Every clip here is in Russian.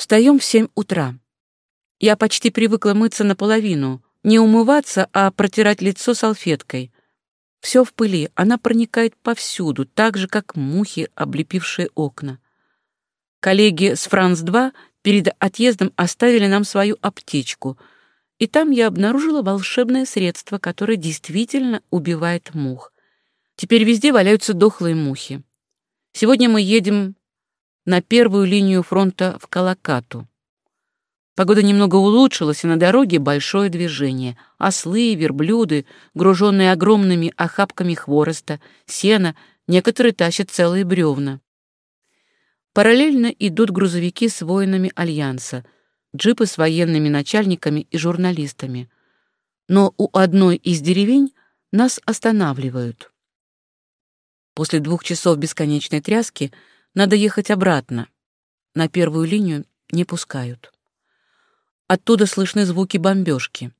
Встаем в семь утра. Я почти привыкла мыться наполовину, не умываться, а протирать лицо салфеткой. Все в пыли, она проникает повсюду, так же, как мухи, облепившие окна. Коллеги с «Франц-2» перед отъездом оставили нам свою аптечку, и там я обнаружила волшебное средство, которое действительно убивает мух. Теперь везде валяются дохлые мухи. Сегодня мы едем на первую линию фронта в Калакату. Погода немного улучшилась, и на дороге большое движение. Ослы, верблюды, груженные огромными охапками хвороста, сена, некоторые тащат целые бревна. Параллельно идут грузовики с воинами Альянса, джипы с военными начальниками и журналистами. Но у одной из деревень нас останавливают. После двух часов бесконечной тряски надо ехать обратно. На первую линию не пускают. Оттуда слышны звуки бомбежки.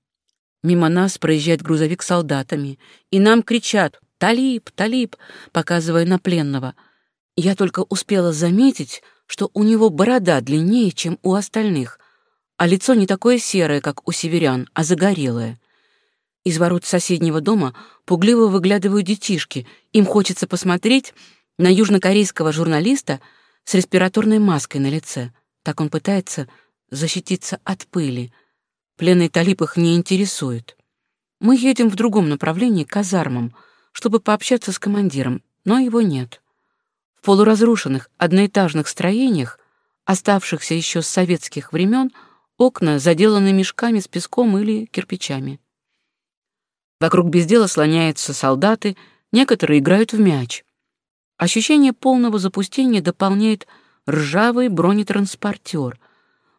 Мимо нас проезжает грузовик с солдатами, и нам кричат «Талиб! Талиб!», показывая на пленного. Я только успела заметить, что у него борода длиннее, чем у остальных, а лицо не такое серое, как у северян, а загорелое. Из ворот соседнего дома пугливо выглядывают детишки. Им хочется посмотреть на южнокорейского журналиста с респираторной маской на лице. Так он пытается защититься от пыли. Пленный талиб их не интересует. Мы едем в другом направлении, к казармам, чтобы пообщаться с командиром, но его нет. В полуразрушенных одноэтажных строениях, оставшихся еще с советских времен, окна заделаны мешками с песком или кирпичами. Вокруг без дела слоняются солдаты, некоторые играют в мяч. Ощущение полного запустения дополняет ржавый бронетранспортер —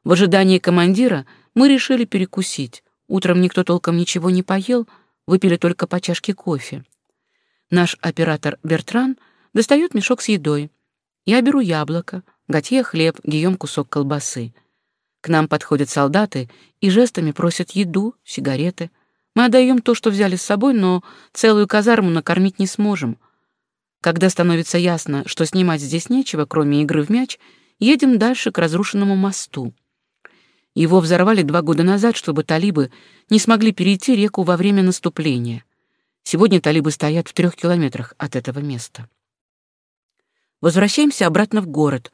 в ожидании командира мы решили перекусить. Утром никто толком ничего не поел, выпили только по чашке кофе. Наш оператор Бертран достает мешок с едой. Я беру яблоко, Готье хлеб, Гийом кусок колбасы. К нам подходят солдаты и жестами просят еду, сигареты. Мы отдаем то, что взяли с собой, но целую казарму накормить не сможем. Когда становится ясно, что снимать здесь нечего, кроме игры в мяч, едем дальше к разрушенному мосту. Его взорвали два года назад, чтобы талибы не смогли перейти реку во время наступления. Сегодня талибы стоят в трех километрах от этого места. Возвращаемся обратно в город.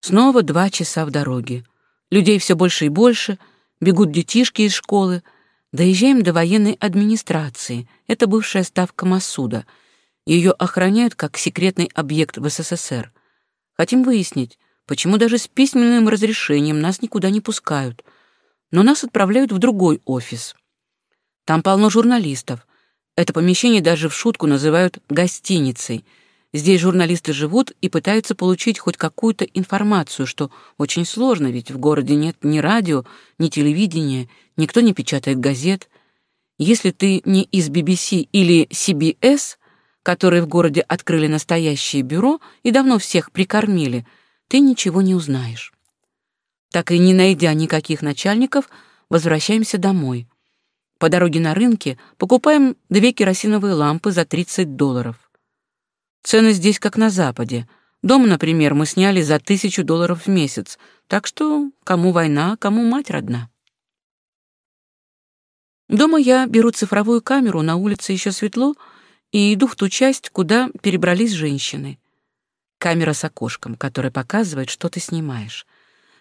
Снова два часа в дороге. Людей все больше и больше, бегут детишки из школы. Доезжаем до военной администрации. Это бывшая ставка Масуда. Ее охраняют как секретный объект в СССР. Хотим выяснить, почему даже с письменным разрешением нас никуда не пускают, но нас отправляют в другой офис. Там полно журналистов. Это помещение даже в шутку называют «гостиницей». Здесь журналисты живут и пытаются получить хоть какую-то информацию, что очень сложно, ведь в городе нет ни радио, ни телевидения, никто не печатает газет. Если ты не из BBC или CBS, которые в городе открыли настоящее бюро и давно всех прикормили — ты ничего не узнаешь. Так и не найдя никаких начальников, возвращаемся домой. По дороге на рынке покупаем две керосиновые лампы за 30 долларов. Цены здесь как на Западе. Дом, например, мы сняли за тысячу долларов в месяц, так что кому война, кому мать родна. Дома я беру цифровую камеру, на улице еще светло, и иду в ту часть, куда перебрались женщины камера с окошком, которая показывает, что ты снимаешь.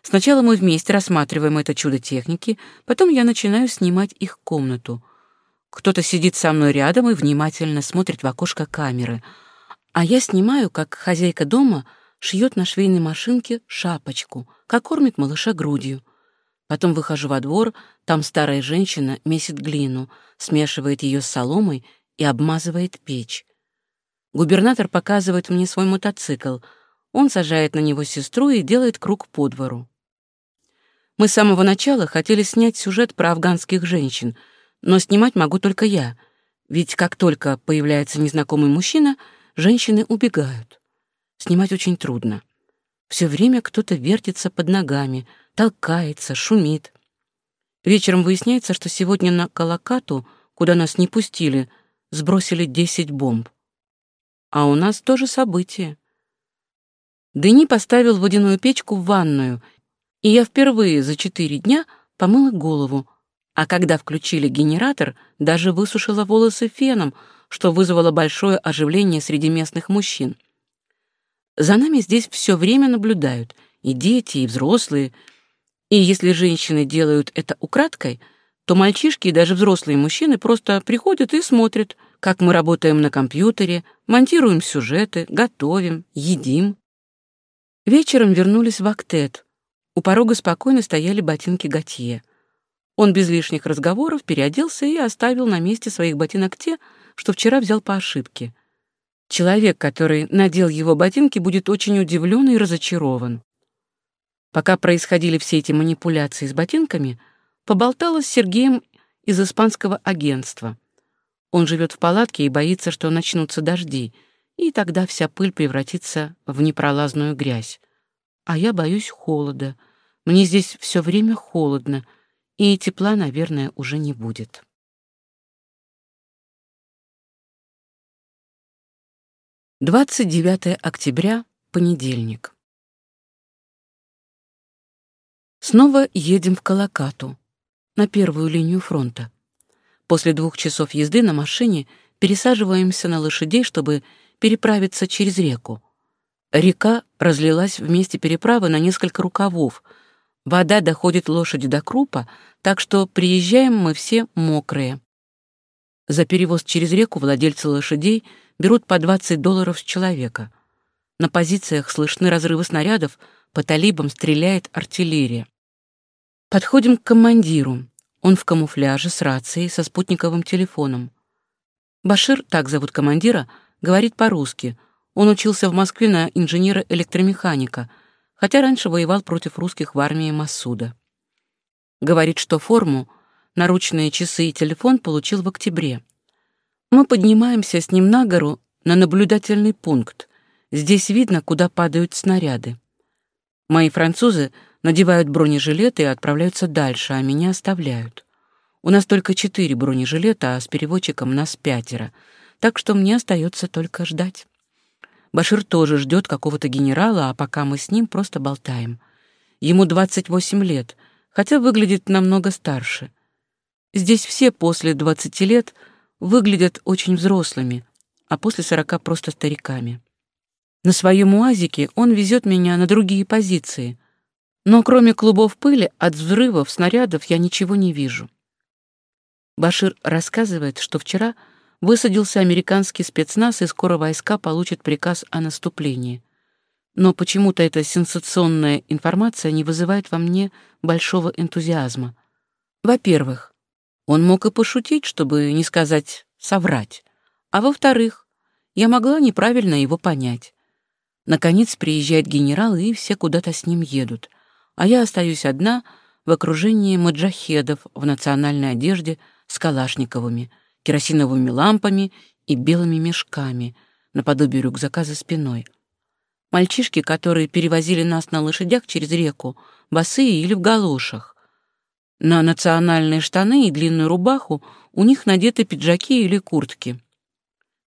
Сначала мы вместе рассматриваем это чудо техники, потом я начинаю снимать их комнату. Кто-то сидит со мной рядом и внимательно смотрит в окошко камеры, а я снимаю, как хозяйка дома шьет на швейной машинке шапочку, как кормит малыша грудью. Потом выхожу во двор, там старая женщина месит глину, смешивает ее с соломой и обмазывает печь. Губернатор показывает мне свой мотоцикл. Он сажает на него сестру и делает круг по двору. Мы с самого начала хотели снять сюжет про афганских женщин, но снимать могу только я, ведь как только появляется незнакомый мужчина, женщины убегают. Снимать очень трудно. Все время кто-то вертится под ногами, толкается, шумит. Вечером выясняется, что сегодня на Калакату, куда нас не пустили, сбросили десять бомб. А у нас тоже событие. Дени поставил водяную печку в ванную, И я впервые за четыре дня помыла голову, а когда включили генератор, даже высушила волосы феном, что вызвало большое оживление среди местных мужчин. За нами здесь все время наблюдают, и дети, и взрослые. И если женщины делают это украдкой, то мальчишки и даже взрослые мужчины просто приходят и смотрят, как мы работаем на компьютере, монтируем сюжеты, готовим, едим. Вечером вернулись в Актет. У порога спокойно стояли ботинки Готье. Он без лишних разговоров переоделся и оставил на месте своих ботинок те, что вчера взял по ошибке. Человек, который надел его ботинки, будет очень удивлен и разочарован. Пока происходили все эти манипуляции с ботинками, поболтала с Сергеем из испанского агентства. Он живет в палатке и боится, что начнутся дожди, и тогда вся пыль превратится в непролазную грязь. А я боюсь холода. Мне здесь все время холодно, и тепла, наверное, уже не будет. Двадцать девятое октября, понедельник. Снова едем в Калакату, на первую линию фронта. После двух часов езды на машине пересаживаемся на лошадей, чтобы переправиться через реку. Река разлилась вместе переправы на несколько рукавов. Вода доходит лошади до крупа, так что приезжаем мы все мокрые. За перевоз через реку владельцы лошадей берут по 20 долларов с человека. На позициях слышны разрывы снарядов, по талибам стреляет артиллерия. Подходим к командиру. Он в камуфляже с рацией, со спутниковым телефоном. Башир, так зовут командира, говорит по-русски. Он учился в Москве на инженера-электромеханика, хотя раньше воевал против русских в армии Масуда. Говорит, что форму, наручные часы и телефон получил в октябре. Мы поднимаемся с ним на гору на наблюдательный пункт. Здесь видно, куда падают снаряды. Мои французы — надевают бронежилеты и отправляются дальше, а меня оставляют. У нас только четыре бронежилета, а с переводчиком нас пятеро, так что мне остается только ждать. Башир тоже ждет какого-то генерала, а пока мы с ним просто болтаем. Ему 28 лет, хотя выглядит намного старше. Здесь все после 20 лет выглядят очень взрослыми, а после 40 просто стариками. На своем уазике он везет меня на другие позиции, но кроме клубов пыли от взрывов, снарядов я ничего не вижу. Башир рассказывает, что вчера высадился американский спецназ, и скоро войска получат приказ о наступлении. Но почему-то эта сенсационная информация не вызывает во мне большого энтузиазма. Во-первых, он мог и пошутить, чтобы не сказать «соврать». А во-вторых, я могла неправильно его понять. Наконец приезжает генерал, и все куда-то с ним едут — а я остаюсь одна в окружении маджахедов в национальной одежде с калашниковыми, керосиновыми лампами и белыми мешками, наподобие рюкзака за спиной. Мальчишки, которые перевозили нас на лошадях через реку, босые или в галошах. На национальные штаны и длинную рубаху у них надеты пиджаки или куртки.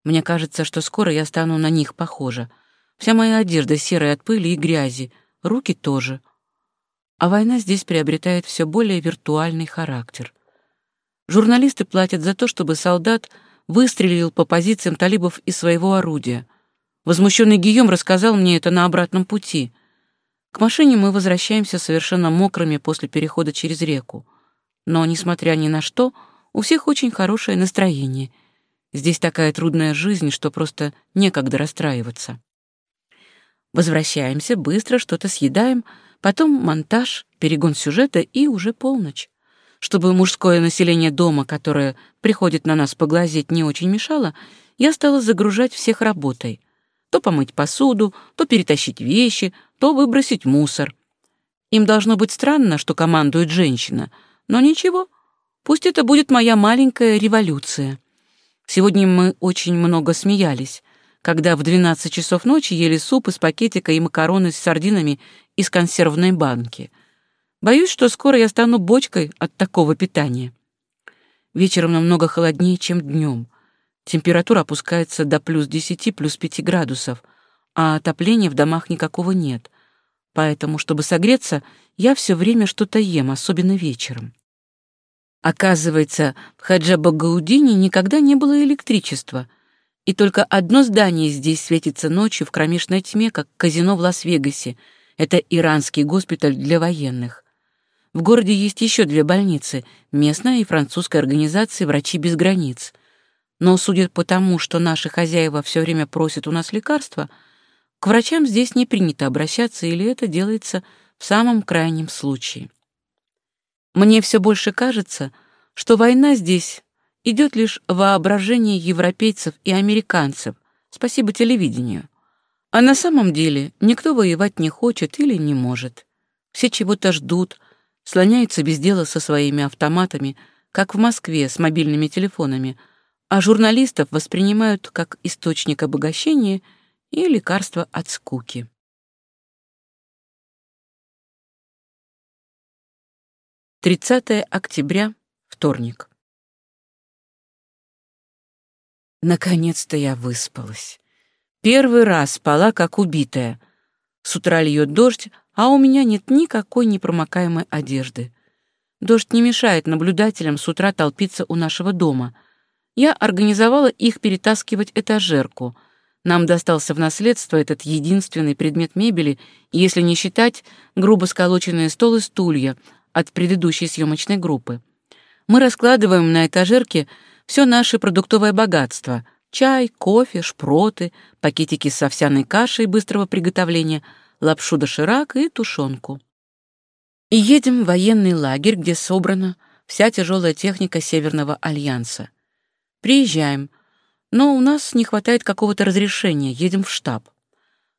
Мне кажется, что скоро я стану на них похожа. Вся моя одежда серая от пыли и грязи, руки тоже — а война здесь приобретает все более виртуальный характер. Журналисты платят за то, чтобы солдат выстрелил по позициям талибов из своего орудия. Возмущенный Гийом рассказал мне это на обратном пути. К машине мы возвращаемся совершенно мокрыми после перехода через реку. Но, несмотря ни на что, у всех очень хорошее настроение. Здесь такая трудная жизнь, что просто некогда расстраиваться. Возвращаемся, быстро что-то съедаем — Потом монтаж, перегон сюжета и уже полночь. Чтобы мужское население дома, которое приходит на нас поглазеть, не очень мешало, я стала загружать всех работой. То помыть посуду, то перетащить вещи, то выбросить мусор. Им должно быть странно, что командует женщина, но ничего, пусть это будет моя маленькая революция. Сегодня мы очень много смеялись когда в 12 часов ночи ели суп из пакетика и макароны с сардинами из консервной банки. Боюсь, что скоро я стану бочкой от такого питания. Вечером намного холоднее, чем днем. Температура опускается до плюс 10, плюс 5 градусов, а отопления в домах никакого нет. Поэтому, чтобы согреться, я все время что-то ем, особенно вечером. Оказывается, в Хаджабагаудине никогда не было электричества, и только одно здание здесь светится ночью в кромешной тьме, как казино в Лас-Вегасе. Это иранский госпиталь для военных. В городе есть еще две больницы — местная и французская организации «Врачи без границ». Но, судя по тому, что наши хозяева все время просят у нас лекарства, к врачам здесь не принято обращаться или это делается в самом крайнем случае. Мне все больше кажется, что война здесь идет лишь воображение европейцев и американцев, спасибо телевидению. А на самом деле никто воевать не хочет или не может. Все чего-то ждут, слоняются без дела со своими автоматами, как в Москве с мобильными телефонами, а журналистов воспринимают как источник обогащения и лекарства от скуки. Тридцатое октября, вторник. Наконец-то я выспалась. Первый раз спала, как убитая. С утра льет дождь, а у меня нет никакой непромокаемой одежды. Дождь не мешает наблюдателям с утра толпиться у нашего дома. Я организовала их перетаскивать этажерку. Нам достался в наследство этот единственный предмет мебели, если не считать грубо сколоченные стол и стулья от предыдущей съемочной группы. Мы раскладываем на этажерке все наше продуктовое богатство — чай, кофе, шпроты, пакетики с овсяной кашей быстрого приготовления — лапшу доширак и тушенку. И едем в военный лагерь, где собрана вся тяжелая техника Северного Альянса. Приезжаем, но у нас не хватает какого-то разрешения, едем в штаб.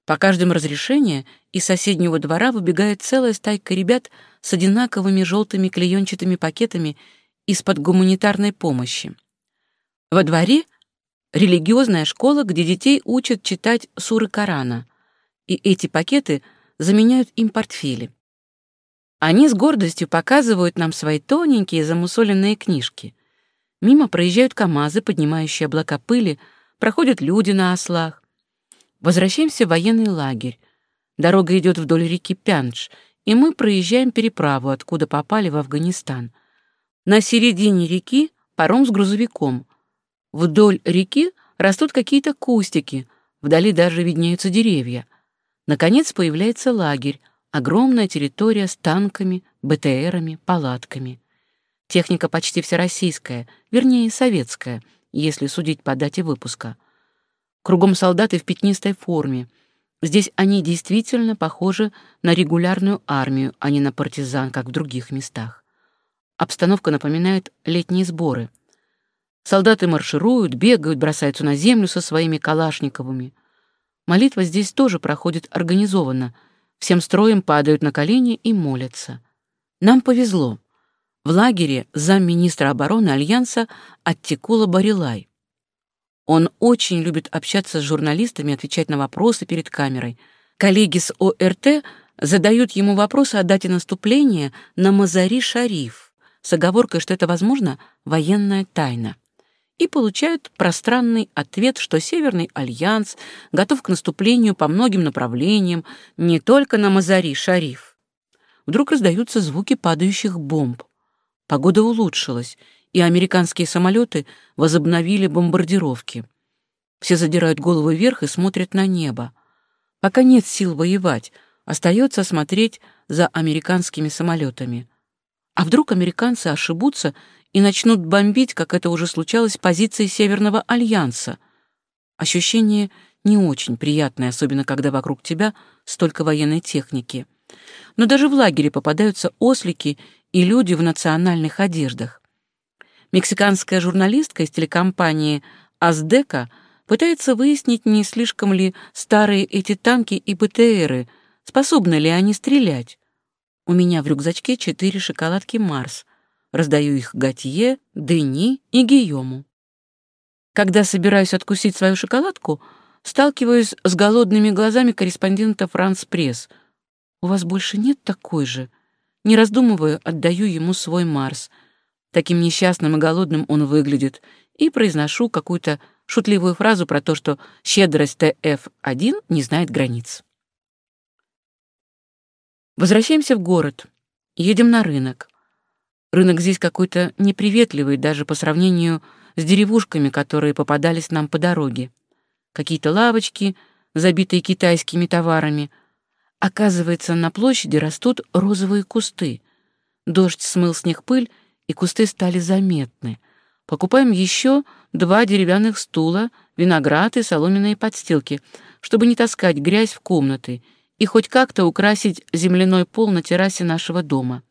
По каждому разрешению из соседнего двора выбегает целая стайка ребят с одинаковыми желтыми клеенчатыми пакетами из-под гуманитарной помощи. Во дворе религиозная школа, где детей учат читать суры Корана — и эти пакеты заменяют им портфели. Они с гордостью показывают нам свои тоненькие замусоленные книжки. Мимо проезжают КАМАЗы, поднимающие облака пыли, проходят люди на ослах. Возвращаемся в военный лагерь. Дорога идет вдоль реки Пянш, и мы проезжаем переправу, откуда попали в Афганистан. На середине реки паром с грузовиком. Вдоль реки растут какие-то кустики, вдали даже виднеются деревья — Наконец появляется лагерь, огромная территория с танками, БТРами, палатками. Техника почти всероссийская, вернее, советская, если судить по дате выпуска. Кругом солдаты в пятнистой форме. Здесь они действительно похожи на регулярную армию, а не на партизан, как в других местах. Обстановка напоминает летние сборы. Солдаты маршируют, бегают, бросаются на землю со своими калашниковыми — Молитва здесь тоже проходит организованно. Всем строем падают на колени и молятся. Нам повезло. В лагере замминистра обороны Альянса Аттикула Барилай. Он очень любит общаться с журналистами, отвечать на вопросы перед камерой. Коллеги с ОРТ задают ему вопросы о дате наступления на Мазари-Шариф с оговоркой, что это, возможно, военная тайна и получают пространный ответ, что Северный альянс готов к наступлению по многим направлениям, не только на Мазари-Шариф. Вдруг раздаются звуки падающих бомб. Погода улучшилась, и американские самолеты возобновили бомбардировки. Все задирают головы вверх и смотрят на небо. Пока нет сил воевать, остается смотреть за американскими самолетами. А вдруг американцы ошибутся и начнут бомбить, как это уже случалось, позиции Северного Альянса. Ощущение не очень приятное, особенно когда вокруг тебя столько военной техники. Но даже в лагере попадаются ослики и люди в национальных одеждах. Мексиканская журналистка из телекомпании «Аздека» пытается выяснить, не слишком ли старые эти танки и БТРы, способны ли они стрелять. У меня в рюкзачке четыре шоколадки «Марс», Раздаю их Готье, Дени и Гийому. Когда собираюсь откусить свою шоколадку, сталкиваюсь с голодными глазами корреспондента «Франс Пресс». «У вас больше нет такой же?» Не раздумываю, отдаю ему свой Марс. Таким несчастным и голодным он выглядит, и произношу какую-то шутливую фразу про то, что щедрость ТФ-1 не знает границ. Возвращаемся в город. Едем на рынок. Рынок здесь какой-то неприветливый даже по сравнению с деревушками, которые попадались нам по дороге. Какие-то лавочки, забитые китайскими товарами. Оказывается, на площади растут розовые кусты. Дождь смыл с них пыль, и кусты стали заметны. Покупаем еще два деревянных стула, виноград и соломенные подстилки, чтобы не таскать грязь в комнаты и хоть как-то украсить земляной пол на террасе нашего дома.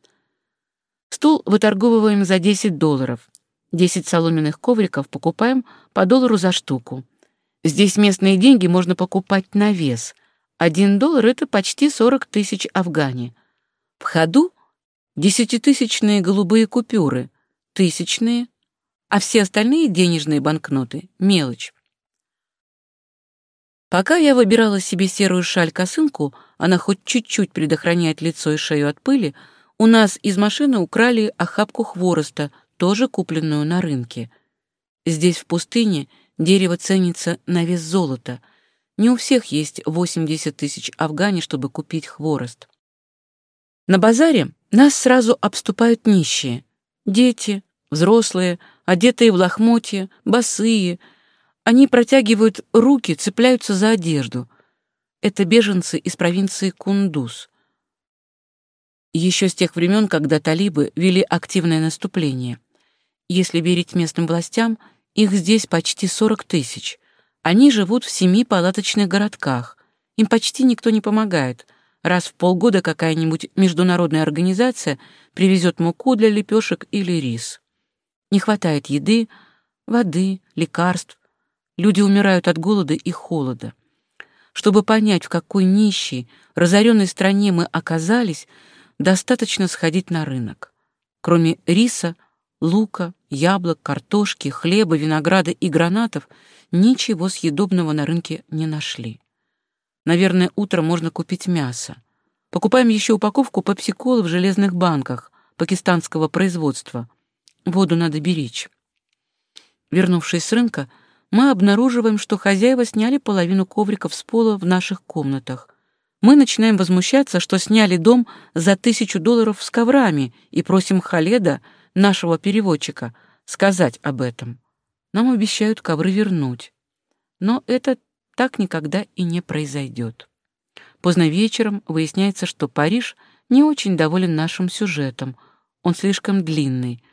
Стул выторговываем за 10 долларов. 10 соломенных ковриков покупаем по доллару за штуку. Здесь местные деньги можно покупать на вес. Один доллар — это почти 40 тысяч афгани. В ходу десятитысячные голубые купюры, тысячные, а все остальные денежные банкноты — мелочь. Пока я выбирала себе серую шаль-косынку, она хоть чуть-чуть предохраняет лицо и шею от пыли, у нас из машины украли охапку хвороста, тоже купленную на рынке. Здесь, в пустыне, дерево ценится на вес золота. Не у всех есть 80 тысяч афгани, чтобы купить хворост. На базаре нас сразу обступают нищие. Дети, взрослые, одетые в лохмотья, босые. Они протягивают руки, цепляются за одежду. Это беженцы из провинции Кундуз. Еще с тех времен, когда талибы вели активное наступление. Если верить местным властям, их здесь почти 40 тысяч. Они живут в семи палаточных городках. Им почти никто не помогает. Раз в полгода какая-нибудь международная организация привезет муку для лепешек или рис. Не хватает еды, воды, лекарств. Люди умирают от голода и холода. Чтобы понять, в какой нищей, разоренной стране мы оказались, достаточно сходить на рынок. Кроме риса, лука, яблок, картошки, хлеба, винограда и гранатов, ничего съедобного на рынке не нашли. Наверное, утром можно купить мясо. Покупаем еще упаковку попсиколы в железных банках пакистанского производства. Воду надо беречь. Вернувшись с рынка, мы обнаруживаем, что хозяева сняли половину ковриков с пола в наших комнатах. Мы начинаем возмущаться, что сняли дом за тысячу долларов с коврами и просим Халеда, нашего переводчика, сказать об этом. Нам обещают ковры вернуть. Но это так никогда и не произойдет. Поздно вечером выясняется, что Париж не очень доволен нашим сюжетом. Он слишком длинный.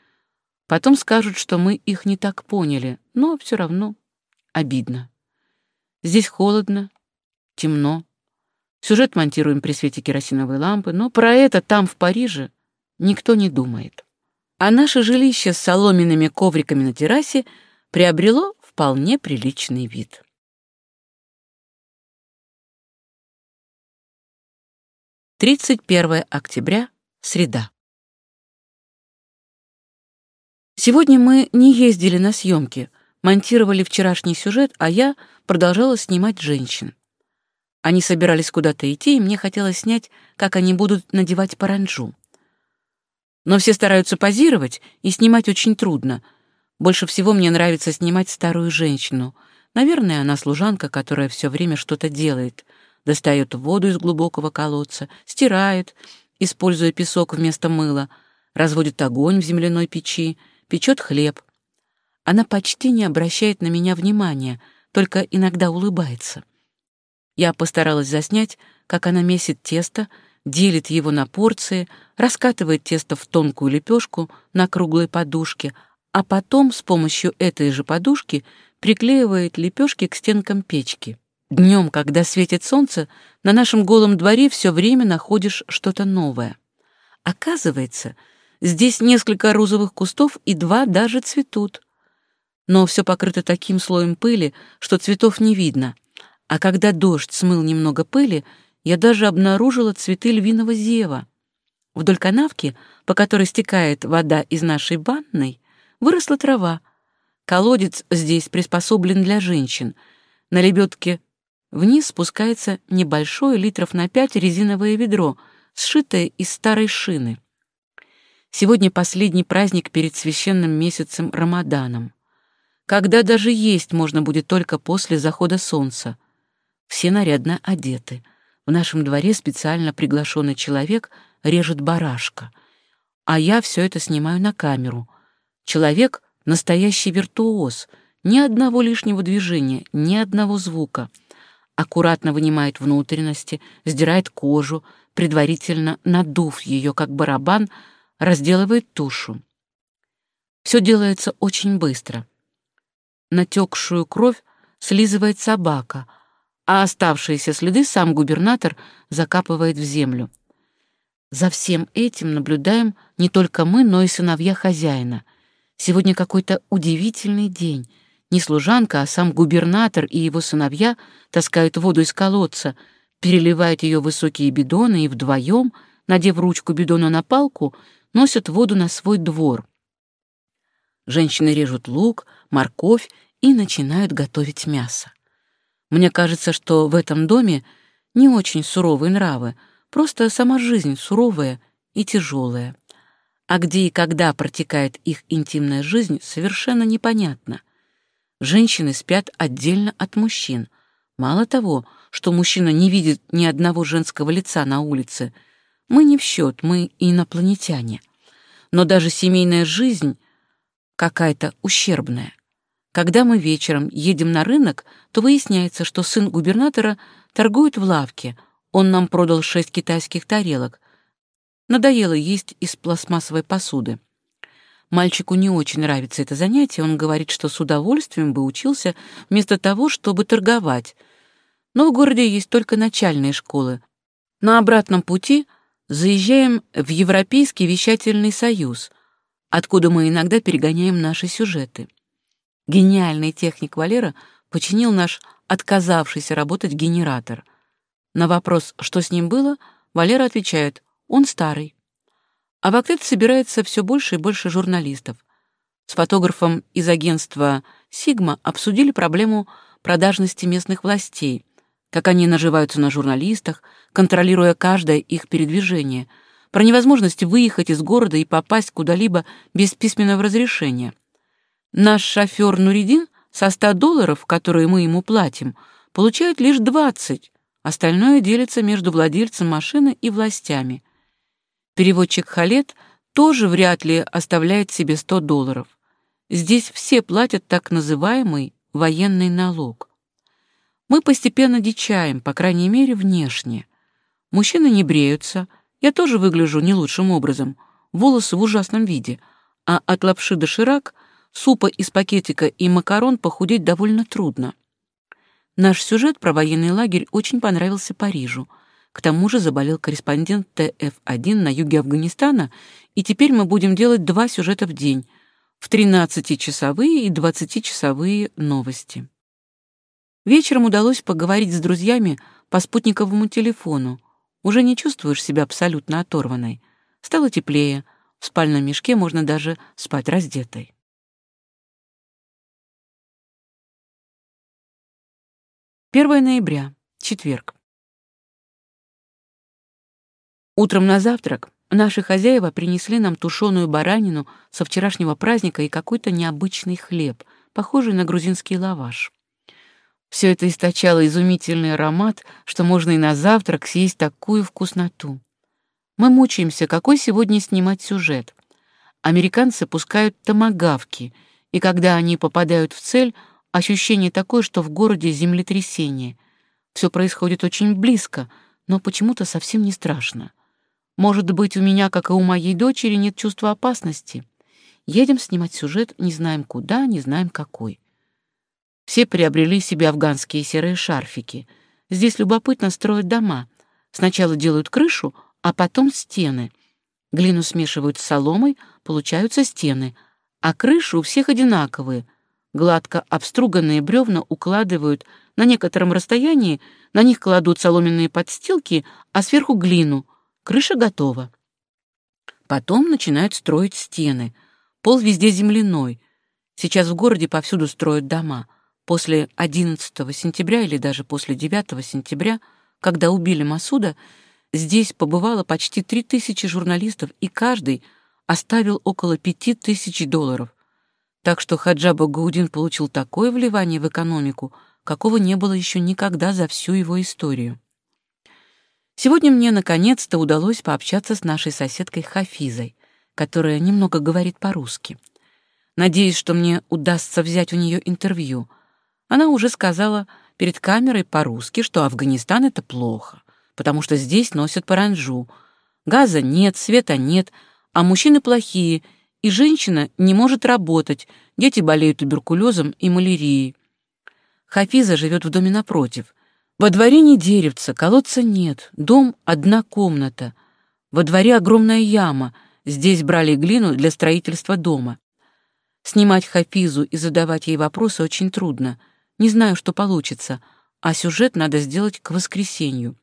Потом скажут, что мы их не так поняли, но все равно обидно. Здесь холодно, темно, Сюжет монтируем при свете керосиновой лампы, но про это там, в Париже, никто не думает. А наше жилище с соломенными ковриками на террасе приобрело вполне приличный вид. Тридцать первое октября, среда. Сегодня мы не ездили на съемки, монтировали вчерашний сюжет, а я продолжала снимать женщин. Они собирались куда-то идти, и мне хотелось снять, как они будут надевать паранджу. Но все стараются позировать, и снимать очень трудно. Больше всего мне нравится снимать старую женщину. Наверное, она служанка, которая все время что-то делает. Достает воду из глубокого колодца, стирает, используя песок вместо мыла, разводит огонь в земляной печи, печет хлеб. Она почти не обращает на меня внимания, только иногда улыбается. Я постаралась заснять, как она месит тесто, делит его на порции, раскатывает тесто в тонкую лепешку на круглой подушке, а потом с помощью этой же подушки приклеивает лепешки к стенкам печки. Днем, когда светит солнце, на нашем голом дворе все время находишь что-то новое. Оказывается, здесь несколько розовых кустов и два даже цветут. Но все покрыто таким слоем пыли, что цветов не видно, а когда дождь смыл немного пыли, я даже обнаружила цветы львиного зева. Вдоль канавки, по которой стекает вода из нашей банной, выросла трава. Колодец здесь приспособлен для женщин. На лебедке вниз спускается небольшое литров на пять резиновое ведро, сшитое из старой шины. Сегодня последний праздник перед священным месяцем Рамаданом, когда даже есть можно будет только после захода солнца. Все нарядно одеты. В нашем дворе специально приглашенный человек режет барашка, а я все это снимаю на камеру. Человек — настоящий виртуоз, ни одного лишнего движения, ни одного звука. Аккуратно вынимает внутренности, сдирает кожу, предварительно надув ее, как барабан, разделывает тушу. Все делается очень быстро. Натекшую кровь слизывает собака, а оставшиеся следы сам губернатор закапывает в землю. За всем этим наблюдаем не только мы, но и сыновья хозяина. Сегодня какой-то удивительный день. Не служанка, а сам губернатор и его сыновья таскают воду из колодца, переливают ее в высокие бидоны и вдвоем, надев ручку бидона на палку, носят воду на свой двор. Женщины режут лук, морковь и начинают готовить мясо. Мне кажется, что в этом доме не очень суровые нравы, просто сама жизнь суровая и тяжелая. А где и когда протекает их интимная жизнь, совершенно непонятно. Женщины спят отдельно от мужчин. Мало того, что мужчина не видит ни одного женского лица на улице, мы не в счет, мы инопланетяне. Но даже семейная жизнь какая-то ущербная. Когда мы вечером едем на рынок, то выясняется, что сын губернатора торгует в лавке. Он нам продал шесть китайских тарелок. Надоело есть из пластмассовой посуды. Мальчику не очень нравится это занятие, он говорит, что с удовольствием бы учился вместо того, чтобы торговать. Но в городе есть только начальные школы. На обратном пути заезжаем в Европейский вещательный союз — откуда мы иногда перегоняем наши сюжеты. Гениальный техник Валера починил наш отказавшийся работать генератор. На вопрос, что с ним было, Валера отвечает «он старый». А в октет собирается все больше и больше журналистов. С фотографом из агентства «Сигма» обсудили проблему продажности местных властей, как они наживаются на журналистах, контролируя каждое их передвижение — про невозможность выехать из города и попасть куда-либо без письменного разрешения. Наш шофер Нуридин со 100 долларов, которые мы ему платим, получает лишь 20, остальное делится между владельцем машины и властями. Переводчик Халет тоже вряд ли оставляет себе 100 долларов. Здесь все платят так называемый военный налог. Мы постепенно дичаем, по крайней мере, внешне. Мужчины не бреются — я тоже выгляжу не лучшим образом, волосы в ужасном виде, а от лапши до ширак, супа из пакетика и макарон похудеть довольно трудно. Наш сюжет про военный лагерь очень понравился Парижу. К тому же заболел корреспондент ТФ-1 на юге Афганистана, и теперь мы будем делать два сюжета в день — в 13-часовые и 20-часовые новости. Вечером удалось поговорить с друзьями по спутниковому телефону. Уже не чувствуешь себя абсолютно оторванной. Стало теплее, в спальном мешке можно даже спать раздетой. Первое ноября, четверг. Утром на завтрак наши хозяева принесли нам тушеную баранину со вчерашнего праздника и какой-то необычный хлеб, похожий на грузинский лаваш. Все это источало изумительный аромат, что можно и на завтрак съесть такую вкусноту. Мы мучаемся, какой сегодня снимать сюжет. Американцы пускают томагавки, и когда они попадают в цель, ощущение такое, что в городе землетрясение. Все происходит очень близко, но почему-то совсем не страшно. Может быть, у меня, как и у моей дочери, нет чувства опасности. Едем снимать сюжет, не знаем куда, не знаем какой. Все приобрели себе афганские серые шарфики. Здесь любопытно строят дома. Сначала делают крышу, а потом стены. Глину смешивают с соломой, получаются стены. А крыши у всех одинаковые. Гладко обструганные бревна укладывают на некотором расстоянии, на них кладут соломенные подстилки, а сверху глину. Крыша готова. Потом начинают строить стены. Пол везде земляной. Сейчас в городе повсюду строят дома — После 11 сентября или даже после 9 сентября, когда убили Масуда, здесь побывало почти 3000 журналистов, и каждый оставил около 5000 долларов. Так что Хаджаба Гаудин получил такое вливание в экономику, какого не было еще никогда за всю его историю. Сегодня мне наконец-то удалось пообщаться с нашей соседкой Хафизой, которая немного говорит по-русски. Надеюсь, что мне удастся взять у нее интервью. Она уже сказала перед камерой по-русски, что Афганистан — это плохо, потому что здесь носят паранджу. Газа нет, света нет, а мужчины плохие, и женщина не может работать, дети болеют туберкулезом и малярией. Хафиза живет в доме напротив. Во дворе не деревца, колодца нет, дом — одна комната. Во дворе огромная яма, здесь брали глину для строительства дома. Снимать Хафизу и задавать ей вопросы очень трудно. Не знаю, что получится, а сюжет надо сделать к воскресенью.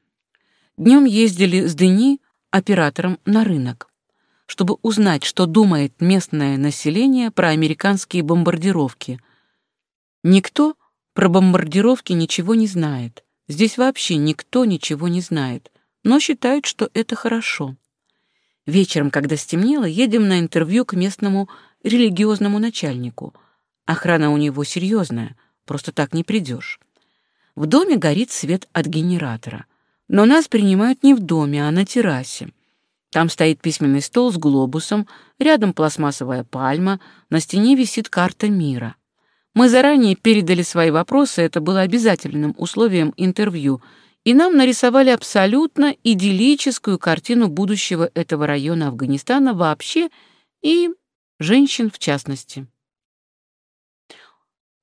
Днем ездили с Дени оператором на рынок, чтобы узнать, что думает местное население про американские бомбардировки. Никто про бомбардировки ничего не знает. Здесь вообще никто ничего не знает, но считают, что это хорошо. Вечером, когда стемнело, едем на интервью к местному религиозному начальнику. Охрана у него серьезная, просто так не придешь. В доме горит свет от генератора. Но нас принимают не в доме, а на террасе. Там стоит письменный стол с глобусом, рядом пластмассовая пальма, на стене висит карта мира. Мы заранее передали свои вопросы, это было обязательным условием интервью, и нам нарисовали абсолютно идиллическую картину будущего этого района Афганистана вообще и женщин в частности.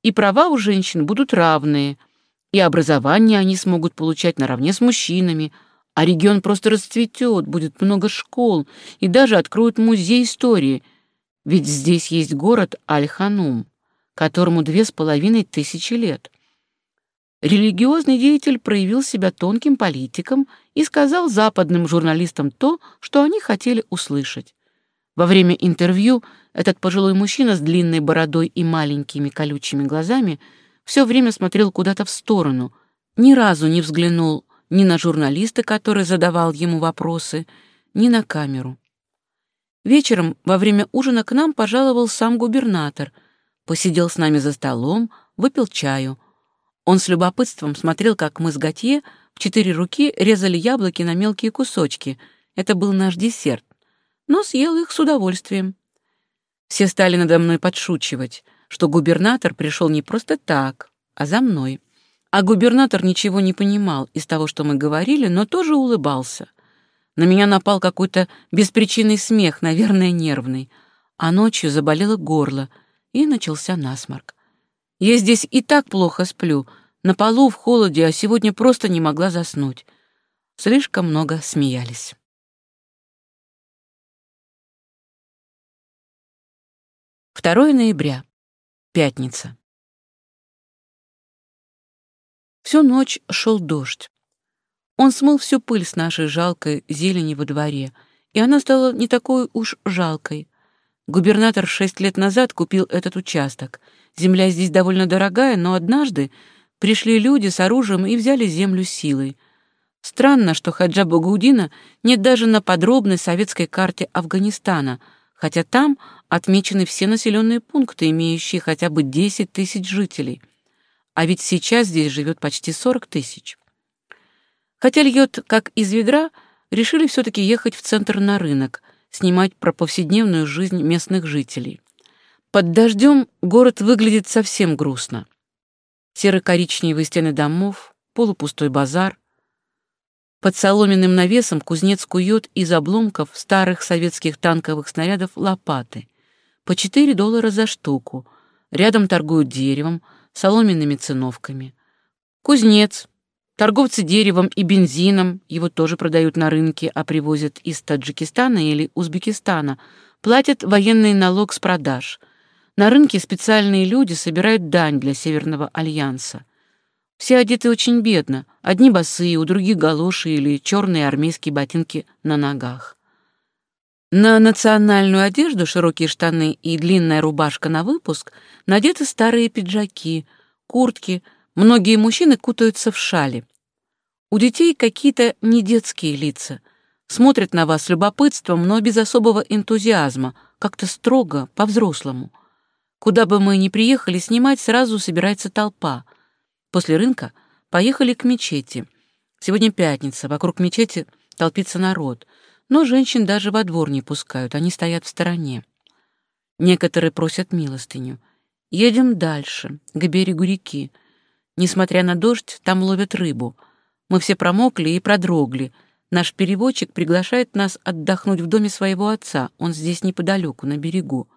И права у женщин будут равные, и образование они смогут получать наравне с мужчинами, а регион просто расцветет, будет много школ, и даже откроют музей истории, ведь здесь есть город Аль-Ханум, которому две с половиной тысячи лет. Религиозный деятель проявил себя тонким политиком и сказал западным журналистам то, что они хотели услышать. Во время интервью этот пожилой мужчина с длинной бородой и маленькими колючими глазами все время смотрел куда-то в сторону, ни разу не взглянул ни на журналиста, который задавал ему вопросы, ни на камеру. Вечером во время ужина к нам пожаловал сам губернатор, посидел с нами за столом, выпил чаю. Он с любопытством смотрел, как мы с Готье в четыре руки резали яблоки на мелкие кусочки. Это был наш десерт но съел их с удовольствием. Все стали надо мной подшучивать, что губернатор пришел не просто так, а за мной. А губернатор ничего не понимал из того, что мы говорили, но тоже улыбался. На меня напал какой-то беспричинный смех, наверное, нервный, а ночью заболело горло, и начался насморк. Я здесь и так плохо сплю, на полу в холоде, а сегодня просто не могла заснуть. Слишком много смеялись. 2 ноября. Пятница. Всю ночь шел дождь. Он смыл всю пыль с нашей жалкой зелени во дворе, и она стала не такой уж жалкой. Губернатор шесть лет назад купил этот участок. Земля здесь довольно дорогая, но однажды пришли люди с оружием и взяли землю силой. Странно, что Хаджа Багудина нет даже на подробной советской карте Афганистана — хотя там отмечены все населенные пункты, имеющие хотя бы 10 тысяч жителей. А ведь сейчас здесь живет почти 40 тысяч. Хотя льет как из ведра, решили все-таки ехать в центр на рынок, снимать про повседневную жизнь местных жителей. Под дождем город выглядит совсем грустно. Серо-коричневые стены домов, полупустой базар, под соломенным навесом кузнец кует из обломков старых советских танковых снарядов лопаты. По 4 доллара за штуку. Рядом торгуют деревом, соломенными циновками. Кузнец, торговцы деревом и бензином, его тоже продают на рынке, а привозят из Таджикистана или Узбекистана, платят военный налог с продаж. На рынке специальные люди собирают дань для Северного альянса. Все одеты очень бедно, одни босые, у других галоши или черные армейские ботинки на ногах. На национальную одежду, широкие штаны и длинная рубашка на выпуск надеты старые пиджаки, куртки, многие мужчины кутаются в шали. У детей какие-то недетские лица. Смотрят на вас с любопытством, но без особого энтузиазма, как-то строго, по-взрослому. Куда бы мы ни приехали снимать, сразу собирается толпа — После рынка поехали к мечети. Сегодня пятница, вокруг мечети толпится народ, но женщин даже во двор не пускают, они стоят в стороне. Некоторые просят милостыню. Едем дальше, к берегу реки. Несмотря на дождь, там ловят рыбу. Мы все промокли и продрогли. Наш переводчик приглашает нас отдохнуть в доме своего отца, он здесь неподалеку, на берегу.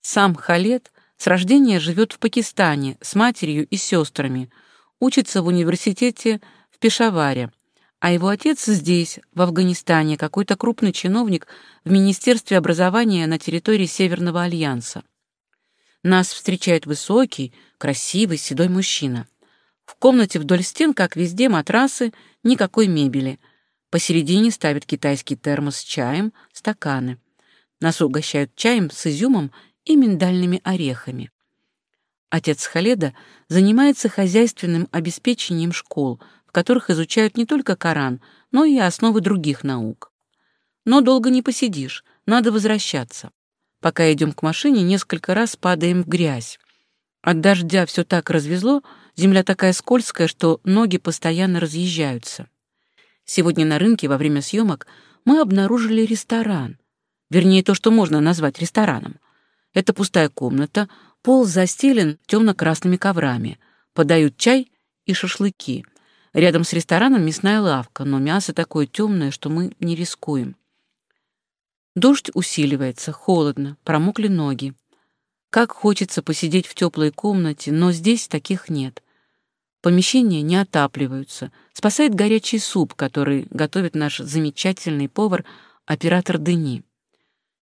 Сам Халет с рождения живет в Пакистане с матерью и сестрами, учится в университете в Пешаваре, а его отец здесь, в Афганистане, какой-то крупный чиновник в Министерстве образования на территории Северного Альянса. Нас встречает высокий, красивый, седой мужчина. В комнате вдоль стен, как везде, матрасы, никакой мебели. Посередине ставят китайский термос с чаем, стаканы. Нас угощают чаем с изюмом и миндальными орехами. Отец Халеда занимается хозяйственным обеспечением школ, в которых изучают не только Коран, но и основы других наук. Но долго не посидишь, надо возвращаться. Пока идем к машине, несколько раз падаем в грязь. От дождя все так развезло, земля такая скользкая, что ноги постоянно разъезжаются. Сегодня на рынке во время съемок мы обнаружили ресторан. Вернее, то, что можно назвать рестораном. Это пустая комната, пол застелен темно-красными коврами, подают чай и шашлыки. Рядом с рестораном мясная лавка, но мясо такое темное, что мы не рискуем. Дождь усиливается, холодно, промокли ноги. Как хочется посидеть в теплой комнате, но здесь таких нет. Помещения не отапливаются. Спасает горячий суп, который готовит наш замечательный повар, оператор Дени.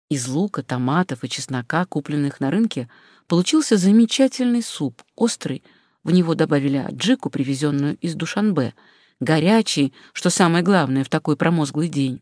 Из лука, томатов и чеснока, купленных на рынке, получился замечательный суп, острый, в него добавили аджику, привезенную из Душанбе, горячий, что самое главное в такой промозглый день.